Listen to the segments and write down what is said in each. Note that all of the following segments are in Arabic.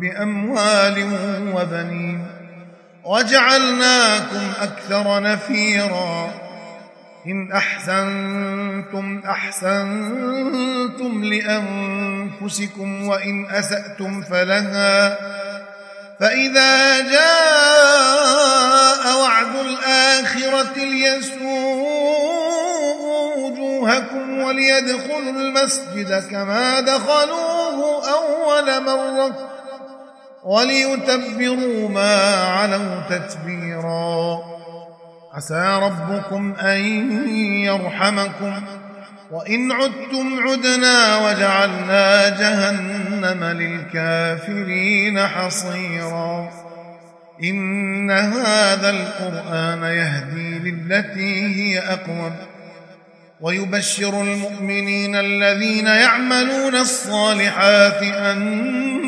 بأموال وبنين وجعلناكم أكثر نفيرا إن أحسنتم أحسنتم لأنفسكم وإن أسأتم فلها فإذا جاء وعد الآخرة ليسوء وجوهكم وليدخلوا المسجد كما دخلوه أول مرة وليتبروا ما علوا تتبيرا. عسى ربكم أن يرحمكم. وإن عدتم عدنا وجعلنا جهنم للكافرين حصيرا. إن هذا القرآن يهدي للتي هي أقوم. ويبشر المؤمنين الذين يعملون الصالحات أن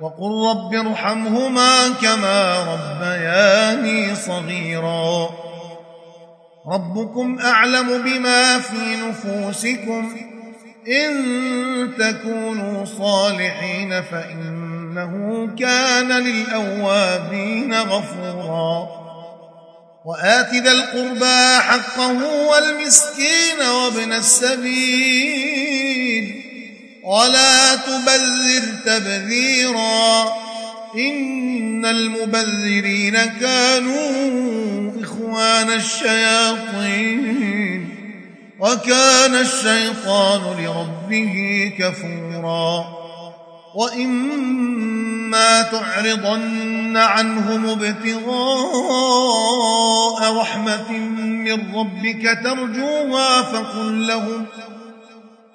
وقل رب ارحمهما كما ربياني صغيرا. ربكم أعلم بما في نفوسكم. إن تكونوا صالحين فإنه كان للأوابين غفورا. وآت ذا القربى حقه والمسكين وابن السبيل. ولا تبذر تبذيرا. إن المبذرين كانوا إخوان الشياطين وكان الشيطان لربه كفورا. وإما تعرضن عنهم ابتغاء رحمة من ربك ترجوها فقل لهم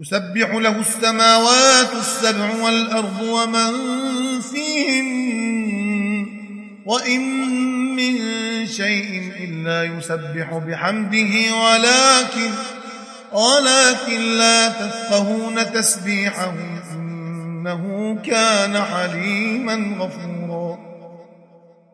تسبح له السماوات السبع والأرض ومن فيهن وإن من شيء إلا يسبح بحمده ولكن ولكن لا تفقهون تسبيحهم إنه كان حليما غفورا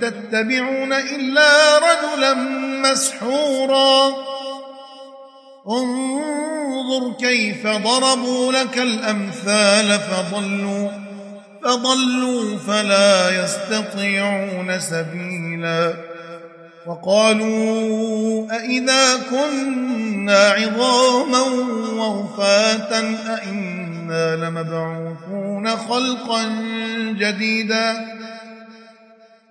تتبعون إلا رجلا مسحورا. انظر كيف ضربوا لك الأمثال فضلوا فضلوا فلا يستطيعون سبيلا. وقالوا أئذا كنا عظاما ورفاتا أئنا لمبعوثون خلقا جديدا.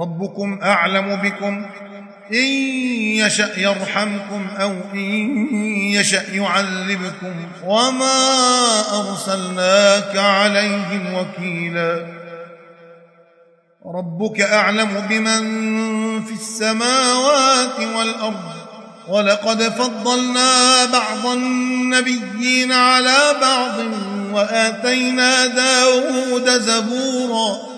ربكم أعلم بكم. إن يشأ يرحمكم أو إن يشأ يعذبكم. وما أرسلناك عليهم وكيلا. ربك أعلم بمن في السماوات والأرض. ولقد فضلنا بعض النبيين على بعض. وآتينا داود زبورا.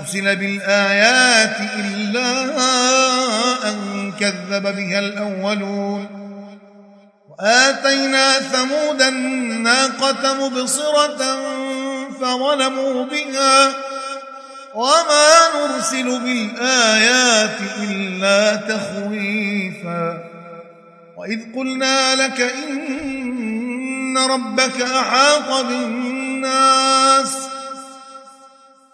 نرسل بالآيات إلا أن كذب بها الأولون. آتينا ثمود الناقة مبصرة فظلموا بها. وما نرسل بالآيات إلا تخويفا. وإذ قلنا لك إن ربك أحاط بالناس.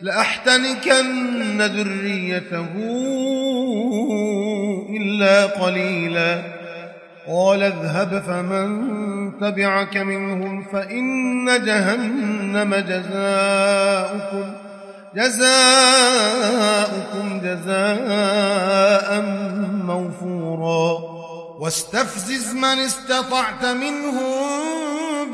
لأحتنكن ذريته إلا قليلا. قال اذهب فمن تبعك منهم فإن جهنم جزاؤكم جزاؤكم جزاء موفورا. واستفزز من استطعت منهم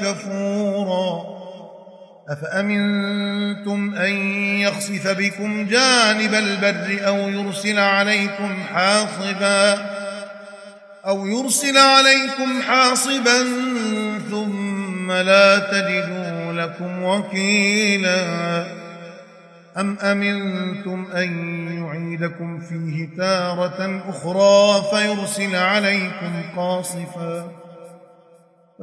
كفورا. أفأمنتم أن يخسف بكم جانب البر أو يرسل عليكم حاصبا؟ أو يرسل عليكم حاصبا ثم لا تجدون لكم وكيلا. أم أمنتم أن يعيدكم فيه تارة أخرى فيرسل عليكم قاصفا؟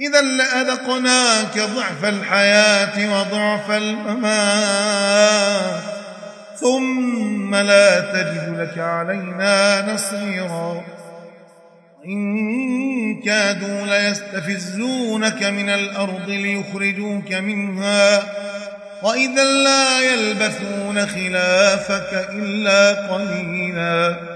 إذا لأذقناك ضعف الحياة وضعف الممات. ثم لا تجد لك علينا نصيرا. إن كادوا ليستفزونك من الأرض ليخرجوك منها. وإذا لا يلبثون خلافك إلا قليلاً.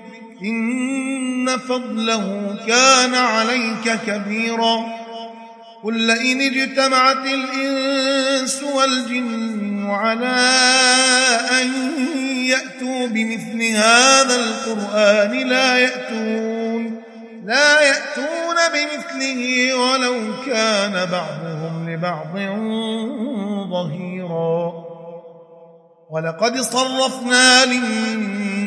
إن فضله كان عليك كبيرا. قل لئن اجتمعت الإنس والجن على أن يأتوا بمثل هذا القرآن لا يأتون لا يأتون بمثله ولو كان بعضهم لبعض ظهيرا. ولقد صرفنا للناس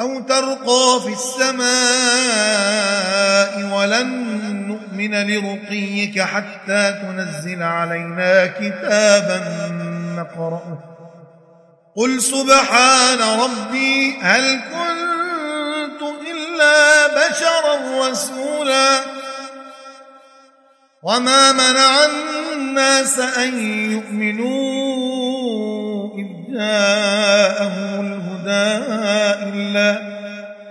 أو ترقى في السماء ولن نؤمن لرقيك حتى تنزل علينا كتابا نقرأه. قل سبحان ربي هل كنت إلا بشرا رسولا؟ وما منع الناس أن يؤمنوا إذ جاءهم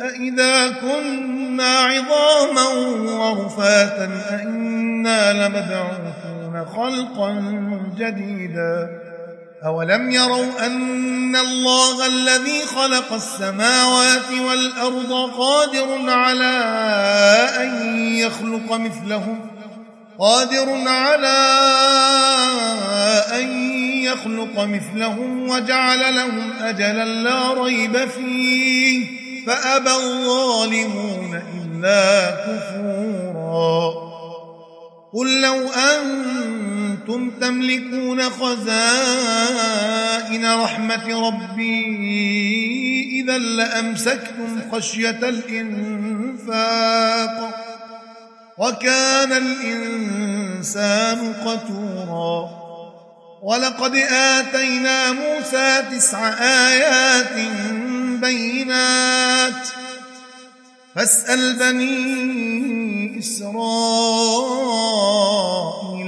أئذا كنا عظاما ورفاتا أئنا لمبعوثون خلقا جديدا أولم يروا أن الله الذي خلق السماوات والأرض قادر على أن يخلق مثلهم قادر على أن يخلق مثلهم وجعل لهم أجلا لا ريب فيه فأبى الظالمون إلا كفورا. قل لو أنتم تملكون خزائن رحمة ربي إذا لأمسكتم خشية الإنفاق وكان الإنسان قتورا. ولقد آتينا موسى تسع آيات بينات فاسأل بني إسرائيل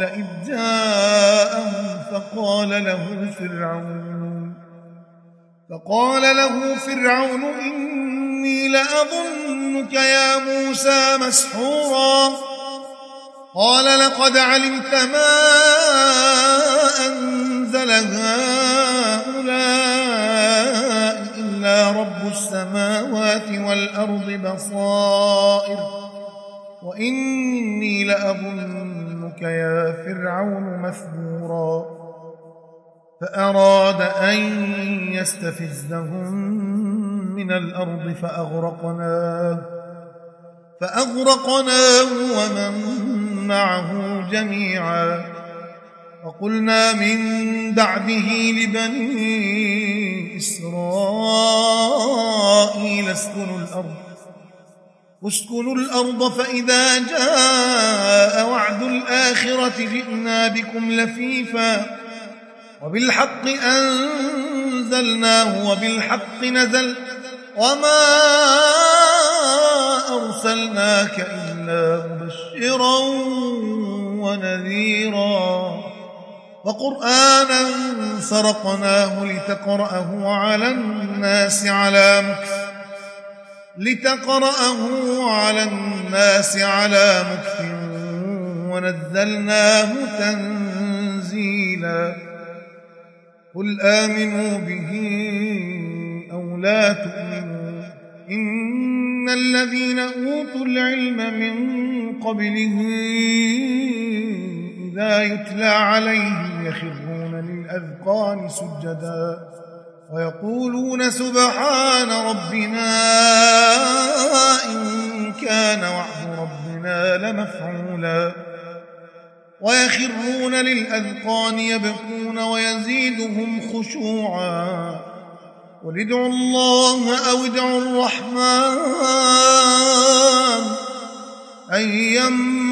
إذ جاءهم فقال له فرعون فقال له فرعون إني لأظنك يا موسى مسحورا. قال لقد علمت ما أنزل هؤلاء السماوات والأرض بصائر وإني لأظنك يا فرعون مثبورا فأراد أن يستفزهم من الأرض فأغرقناه فأغرقناه ومن معه جميعا وقلنا من بعده لبني إسرائيل اسكنوا الأرض. اسكنوا الأرض فإذا جاء وعد الآخرة جئنا بكم لفيفا. وبالحق أنزلناه وبالحق نزل. وما أرسلناك إلا مبشرا ونذيرا. وقرآنا سرقناه لتقرأه على الناس على مكث لتقرأه على الناس على مكث ونزلناه تنزيلا. قل آمنوا به أو لا تؤمنوا إن الذين أوتوا العلم من قبله إذا يتلى عليهم يخرون للأذقان سجدا ويقولون سبحان ربنا إن كان وعد ربنا لمفعولا ويخرون للأذقان يبكون ويزيدهم خشوعا قل ادعوا الله أو ادعوا الرحمن أيما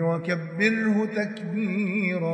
وكبره تكبيرا